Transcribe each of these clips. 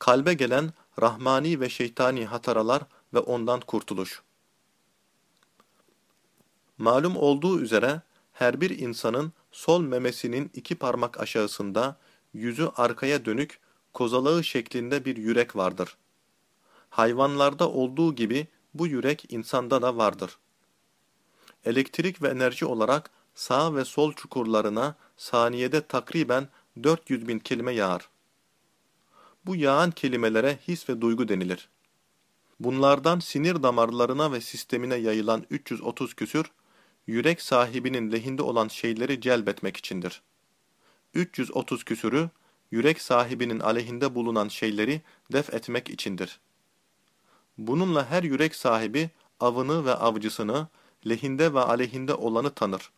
Kalbe gelen rahmani ve şeytani hataralar ve ondan kurtuluş. Malum olduğu üzere her bir insanın sol memesinin iki parmak aşağısında yüzü arkaya dönük kozalağı şeklinde bir yürek vardır. Hayvanlarda olduğu gibi bu yürek insanda da vardır. Elektrik ve enerji olarak sağ ve sol çukurlarına saniyede takriben 400 bin kelime yağar. Bu yağan kelimelere his ve duygu denilir. Bunlardan sinir damarlarına ve sistemine yayılan 330 küsür, yürek sahibinin lehinde olan şeyleri celbetmek içindir. 330 küsürü, yürek sahibinin aleyhinde bulunan şeyleri def etmek içindir. Bununla her yürek sahibi avını ve avcısını, lehinde ve aleyhinde olanı tanır.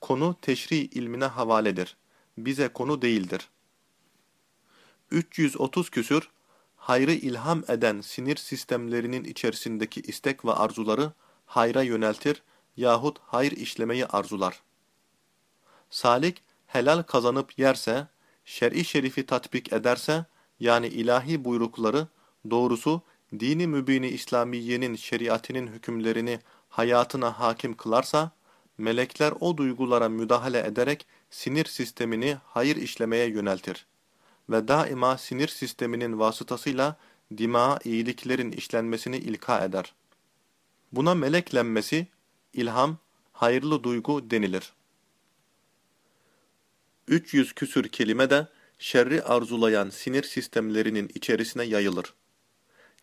Konu teşri ilmine havaledir. Bize konu değildir. 330 küsür, hayrı ilham eden sinir sistemlerinin içerisindeki istek ve arzuları hayra yöneltir yahut hayır işlemeyi arzular. Salik, helal kazanıp yerse, şer'i şerifi tatbik ederse, yani ilahi buyrukları, doğrusu dini mübini İslamiyenin şeriatinin hükümlerini hayatına hakim kılarsa, melekler o duygulara müdahale ederek sinir sistemini hayır işlemeye yöneltir. Ve daima sinir sisteminin vasıtasıyla dima iyiliklerin işlenmesini ilka eder. Buna meleklenmesi, ilham, hayırlı duygu denilir. 300 küsür kelime de şerri arzulayan sinir sistemlerinin içerisine yayılır.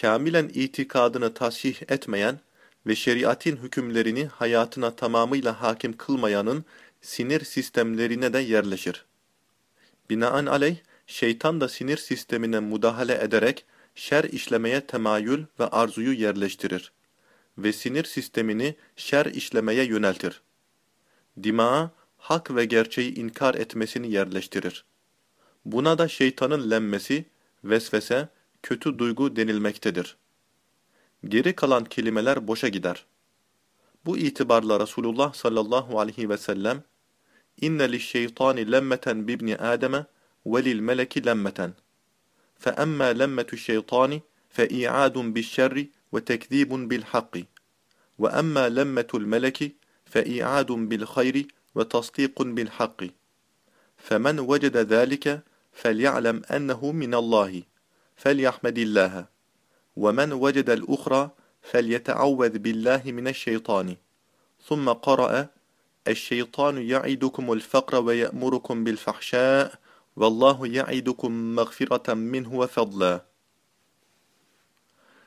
Kamilen itikadını tasih etmeyen ve şeriatin hükümlerini hayatına tamamıyla hakim kılmayanın sinir sistemlerine de yerleşir. Binaenaleyh, şeytan da sinir sistemine müdahale ederek şer işlemeye temayül ve arzuyu yerleştirir ve sinir sistemini şer işlemeye yöneltir. Dimağa, hak ve gerçeği inkar etmesini yerleştirir. Buna da şeytanın lenmesi, vesvese, kötü duygu denilmektedir. Geri kalan kelimeler boşa gider. Bu itibarla Resulullah sallallahu aleyhi ve sellem İnne lişşeytani lemmeten bibni Adem'e وللملك لمة. فأما لمة الشيطان فإيعاد بالشر وتكذيب بالحق. وأما لمة الملك فإيعاد بالخير وتصديق بالحق. فمن وجد ذلك فليعلم أنه من الله فليحمد الله. ومن وجد الأخرى فليتعوذ بالله من الشيطان. ثم قرأ الشيطان يعدكم الفقر ويأمركم بالفحشاء Vallahu ya'idukum mağfireten minhu ve fadla.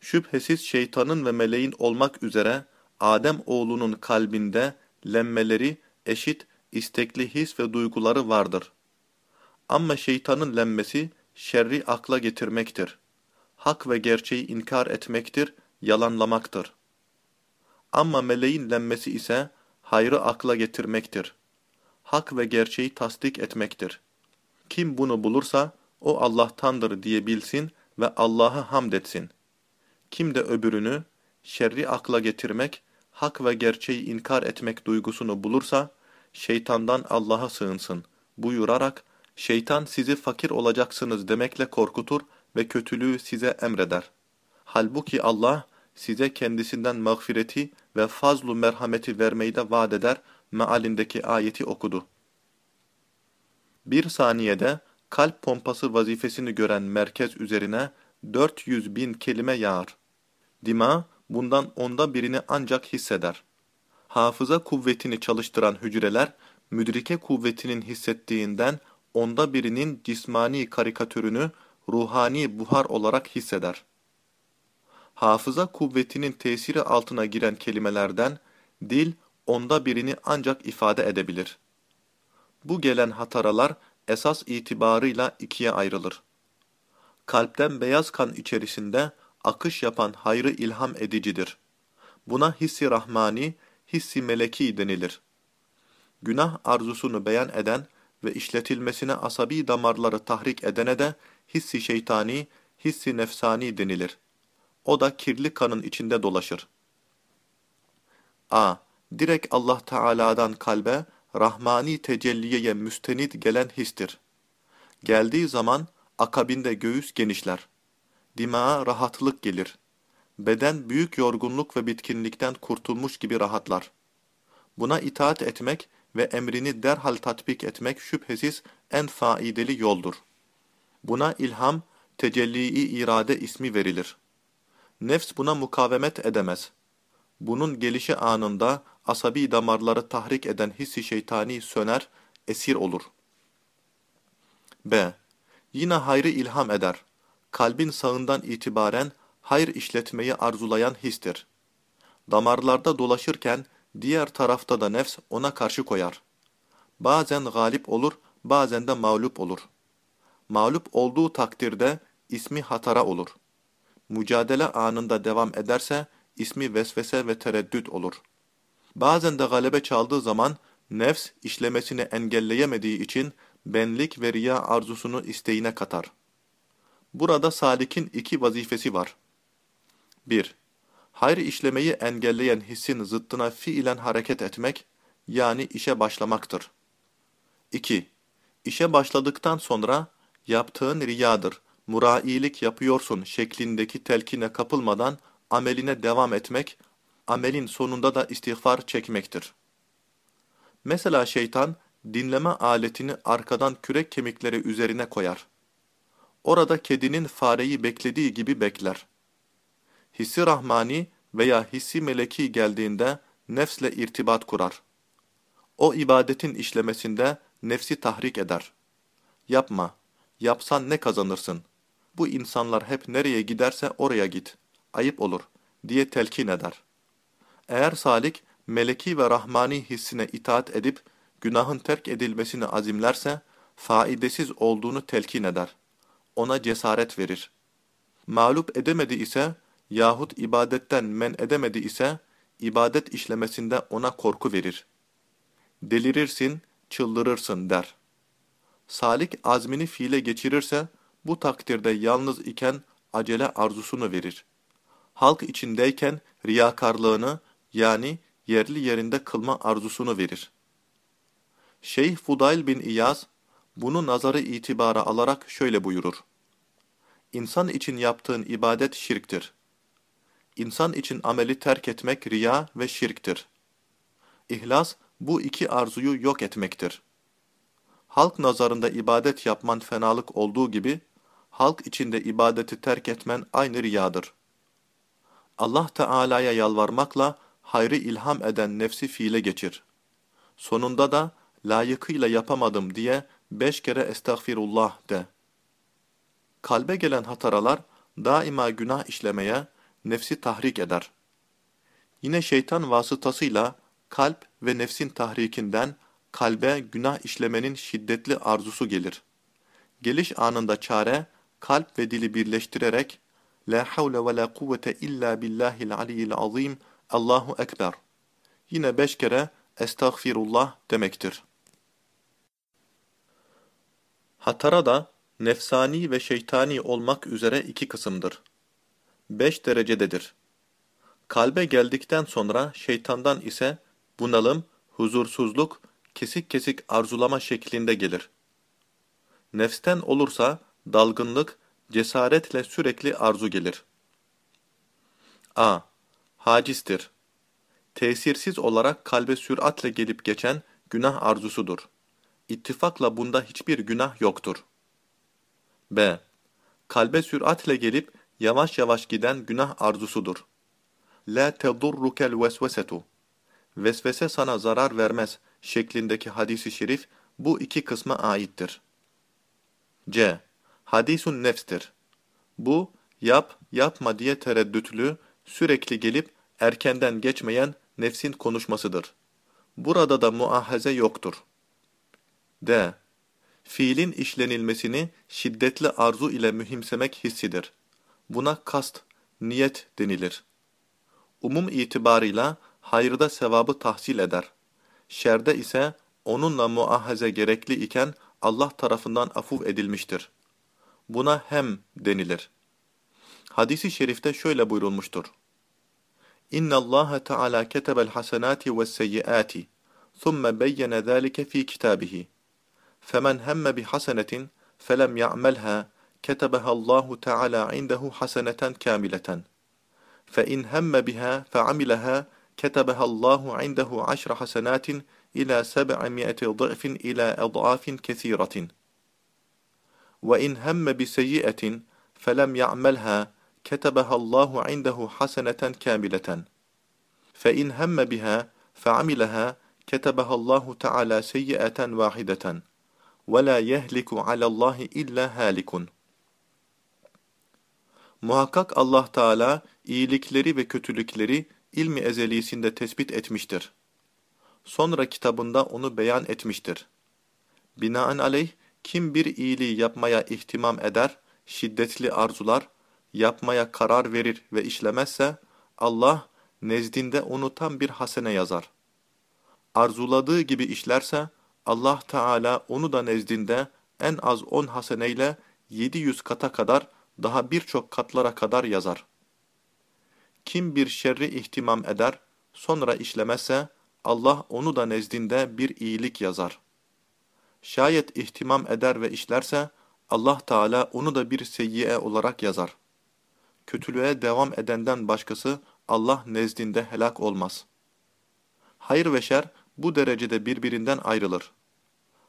Şüphesiz şeytanın ve meleğin olmak üzere Adem oğlunun kalbinde lenmeleri eşit istekli his ve duyguları vardır. Ama şeytanın lenmesi şerri akla getirmektir. Hak ve gerçeği inkar etmektir, yalanlamaktır. Ama meleğin lenmesi ise hayrı akla getirmektir. Hak ve gerçeği tasdik etmektir.'' Kim bunu bulursa o Allah'tandır diye bilsin ve Allah'a hamd etsin. Kim de öbürünü şerri akla getirmek, hak ve gerçeği inkar etmek duygusunu bulursa şeytandan Allah'a sığınsın buyurarak şeytan sizi fakir olacaksınız demekle korkutur ve kötülüğü size emreder. Halbuki Allah size kendisinden mağfireti ve fazlu merhameti vermeyi de vaat eder mealindeki ayeti okudu. Bir saniyede kalp pompası vazifesini gören merkez üzerine 400 bin kelime yağar. Dima bundan onda birini ancak hisseder. Hafıza kuvvetini çalıştıran hücreler, müdrike kuvvetinin hissettiğinden onda birinin cismani karikatürünü ruhani buhar olarak hisseder. Hafıza kuvvetinin tesiri altına giren kelimelerden dil onda birini ancak ifade edebilir. Bu gelen hataralar esas itibarıyla ikiye ayrılır. Kalpten beyaz kan içerisinde akış yapan hayrı ilham edicidir. Buna hissi rahmani, hissi meleki denilir. Günah arzusunu beyan eden ve işletilmesine asabi damarları tahrik edene de hissi şeytani, hissi nefsani denilir. O da kirli kanın içinde dolaşır. A. Direkt Allah Teala'dan kalbe, rahmani tecelliyeye müstenid gelen histir. Geldiği zaman akabinde göğüs genişler. Dimağa rahatlık gelir. Beden büyük yorgunluk ve bitkinlikten kurtulmuş gibi rahatlar. Buna itaat etmek ve emrini derhal tatbik etmek şüphesiz en faidalı yoldur. Buna ilham, tecelli-i irade ismi verilir. Nefs buna mukavemet edemez. Bunun gelişi anında asabi damarları tahrik eden hissi şeytani söner, esir olur. B. Yine hayrı ilham eder. Kalbin sağından itibaren hayır işletmeyi arzulayan histir. Damarlarda dolaşırken diğer tarafta da nefs ona karşı koyar. Bazen galip olur, bazen de mağlup olur. Mağlup olduğu takdirde ismi hatara olur. Mücadele anında devam ederse ismi vesvese ve tereddüt olur. Bazen de galebe çaldığı zaman nefs işlemesini engelleyemediği için benlik ve riya arzusunu isteğine katar. Burada salikin iki vazifesi var. 1. Hayır işlemeyi engelleyen hissin zıttına fiilen hareket etmek, yani işe başlamaktır. 2. İşe başladıktan sonra yaptığın riyadır, murailik yapıyorsun şeklindeki telkine kapılmadan ameline devam etmek, amelin sonunda da istiğfar çekmektir. Mesela şeytan, dinleme aletini arkadan kürek kemikleri üzerine koyar. Orada kedinin fareyi beklediği gibi bekler. Hissi rahmani veya hissi meleki geldiğinde nefsle irtibat kurar. O ibadetin işlemesinde nefsi tahrik eder. Yapma, yapsan ne kazanırsın? Bu insanlar hep nereye giderse oraya git. Ayıp olur, diye telkin eder. Eğer salik, meleki ve rahmani hissine itaat edip, günahın terk edilmesini azimlerse, faidesiz olduğunu telkin eder. Ona cesaret verir. Mağlup edemedi ise, yahut ibadetten men edemedi ise, ibadet işlemesinde ona korku verir. Delirirsin, çıldırırsın der. Salik azmini fiile geçirirse, bu takdirde yalnız iken acele arzusunu verir. Halk içindeyken riyakarlığını yani yerli yerinde kılma arzusunu verir. Şeyh Fudayl bin İyaz bunu nazarı itibara alarak şöyle buyurur. İnsan için yaptığın ibadet şirktir. İnsan için ameli terk etmek riya ve şirktir. İhlas bu iki arzuyu yok etmektir. Halk nazarında ibadet yapman fenalık olduğu gibi, halk içinde ibadeti terk etmen aynı riyadır. Allah Teala'ya yalvarmakla hayrı ilham eden nefsi fiile geçir. Sonunda da layıkıyla yapamadım diye beş kere estağfirullah de. Kalbe gelen hataralar daima günah işlemeye, nefsi tahrik eder. Yine şeytan vasıtasıyla kalp ve nefsin tahrikinden kalbe günah işlemenin şiddetli arzusu gelir. Geliş anında çare, kalp ve dili birleştirerek La havle ve la kuvvete illa billahil aliyyil azim Allahu Ekber. Yine beş kere Estağfirullah demektir. Hatara da nefsani ve şeytani olmak üzere iki kısımdır. Beş derecededir. Kalbe geldikten sonra şeytandan ise bunalım, huzursuzluk, kesik kesik arzulama şeklinde gelir. Nefsten olursa dalgınlık, cesaretle sürekli arzu gelir. A. Hacistir. Tesirsiz olarak kalbe süratle gelip geçen günah arzusudur. İttifakla bunda hiçbir günah yoktur. B. Kalbe süratle gelip yavaş yavaş giden günah arzusudur. La tedurrukel vesvesetu. Vesvese sana zarar vermez şeklindeki hadisi şerif bu iki kısma aittir. C. Hadisun nefstir. Bu, yap, yapma diye tereddütlü, sürekli gelip erkenden geçmeyen nefsin konuşmasıdır. Burada da muahaze yoktur. D. Fiilin işlenilmesini şiddetli arzu ile mühimsemek hissidir. Buna kast, niyet denilir. Umum itibarıyla hayırda sevabı tahsil eder. Şerde ise onunla muahaze gerekli iken Allah tarafından afuv edilmiştir. Buna hem denilir. Hadisi şerifte şöyle buyurulmuştur. إن الله تعالى كتب الحسنات والسيئات ثم بين ذلك في كتابه فمن هم بحسنة فلم يعملها كتبها الله تعالى عنده حسنة كاملة فإن هم بها فعملها كتبها الله عنده عشر حسنات إلى سبعمائة ضعف إلى أضعاف كثيرة وإن هم بسيئة فلم يعملها ketebehallahu indehu haseneten kamileten. Fe in hemme biha fe amileha ketebehallahu taala seyyiaten vahideten. Ve la yehliku alallahi illa halikun. Muhakkak Allah Teala iyilikleri ve kötülükleri ilmi ezelisinde tespit etmiştir. Sonra kitabında onu beyan etmiştir. Binaenaleyh kim bir iyiliği yapmaya ihtimam eder, şiddetli arzular, yapmaya karar verir ve işlemezse, Allah nezdinde onu tam bir hasene yazar. Arzuladığı gibi işlerse, Allah Teala onu da nezdinde en az on haseneyle 700 kata kadar daha birçok katlara kadar yazar. Kim bir şerri ihtimam eder, sonra işlemezse, Allah onu da nezdinde bir iyilik yazar. Şayet ihtimam eder ve işlerse, Allah Teala onu da bir seyyiye olarak yazar. Kötülüğe devam edenden başkası Allah nezdinde helak olmaz. Hayır ve şer bu derecede birbirinden ayrılır.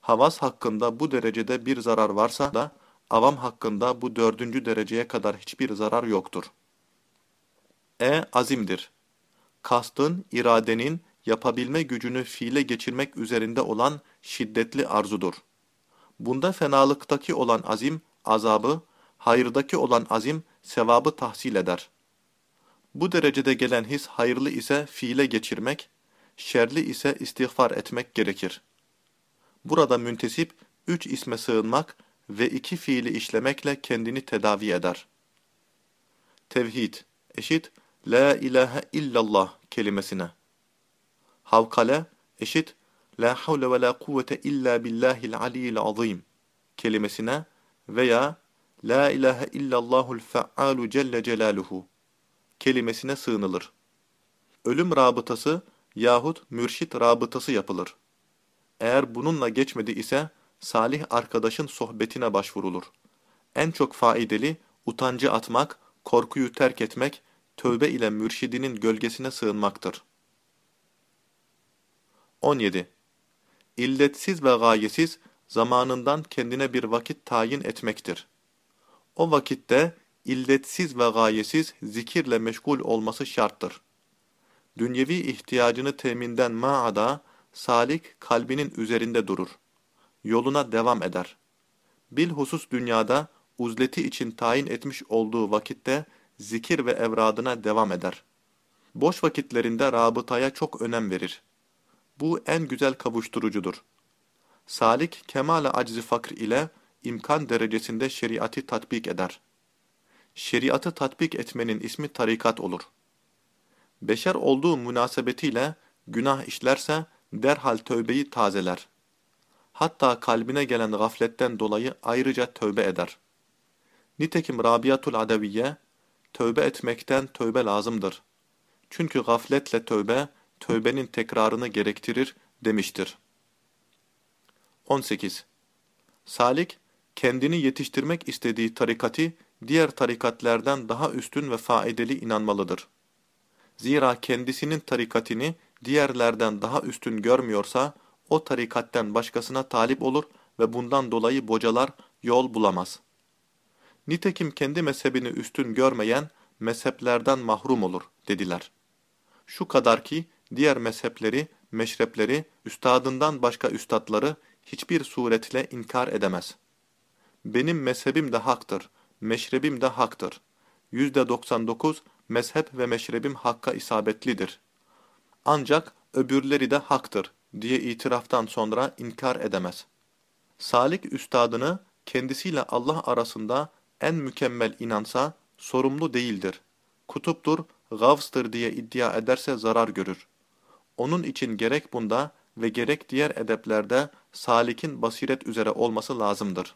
Havas hakkında bu derecede bir zarar varsa da, avam hakkında bu dördüncü dereceye kadar hiçbir zarar yoktur. E. Azimdir. Kastın, iradenin, yapabilme gücünü fiile geçirmek üzerinde olan şiddetli arzudur. Bunda fenalıktaki olan azim, azabı, hayırdaki olan azim, sevabı tahsil eder. Bu derecede gelen his hayırlı ise fiile geçirmek, şerli ise istiğfar etmek gerekir. Burada müntesip, üç isme sığınmak ve iki fiili işlemekle kendini tedavi eder. Tevhid, eşit, La ilahe illallah kelimesine. Havkale, eşit, La havle ve la kuvvete illa billahil aliyyil azim kelimesine veya La ilahe illallahul fe'alu celle celaluhu kelimesine sığınılır. Ölüm rabıtası yahut mürşit rabıtası yapılır. Eğer bununla geçmedi ise salih arkadaşın sohbetine başvurulur. En çok faydalı utancı atmak, korkuyu terk etmek, tövbe ile mürşidinin gölgesine sığınmaktır. 17. İlletsiz ve gayesiz zamanından kendine bir vakit tayin etmektir. O vakitte illetsiz ve gayesiz zikirle meşgul olması şarttır. Dünyevi ihtiyacını teminden maada, salik kalbinin üzerinde durur. Yoluna devam eder. Bilhusus dünyada uzleti için tayin etmiş olduğu vakitte zikir ve evradına devam eder. Boş vakitlerinde rabıtaya çok önem verir. Bu en güzel kavuşturucudur. Salik kemal-i aczi fakr ile imkan derecesinde şeriatı tatbik eder. Şeriatı tatbik etmenin ismi tarikat olur. Beşer olduğu münasebetiyle günah işlerse derhal tövbeyi tazeler. Hatta kalbine gelen gafletten dolayı ayrıca tövbe eder. Nitekim Rabiatul Adeviye, tövbe etmekten tövbe lazımdır. Çünkü gafletle tövbe, tövbenin tekrarını gerektirir demiştir. 18. Salik, kendini yetiştirmek istediği tarikati, diğer tarikatlerden daha üstün ve faydalı inanmalıdır. Zira kendisinin tarikatini diğerlerden daha üstün görmüyorsa, o tarikatten başkasına talip olur ve bundan dolayı bocalar yol bulamaz. Nitekim kendi mezhebini üstün görmeyen, mezheplerden mahrum olur, dediler. Şu kadar ki, diğer mezhepleri, meşrepleri, üstadından başka üstadları hiçbir suretle inkar edemez. Benim mezhebim de haktır, meşrebim de haktır. Yüzde 99 mezhep ve meşrebim hakka isabetlidir. Ancak öbürleri de haktır diye itiraftan sonra inkar edemez. Salik üstadını kendisiyle Allah arasında en mükemmel inansa sorumlu değildir. Kutuptur, gavstır diye iddia ederse zarar görür. Onun için gerek bunda ve gerek diğer edeplerde salikin basiret üzere olması lazımdır.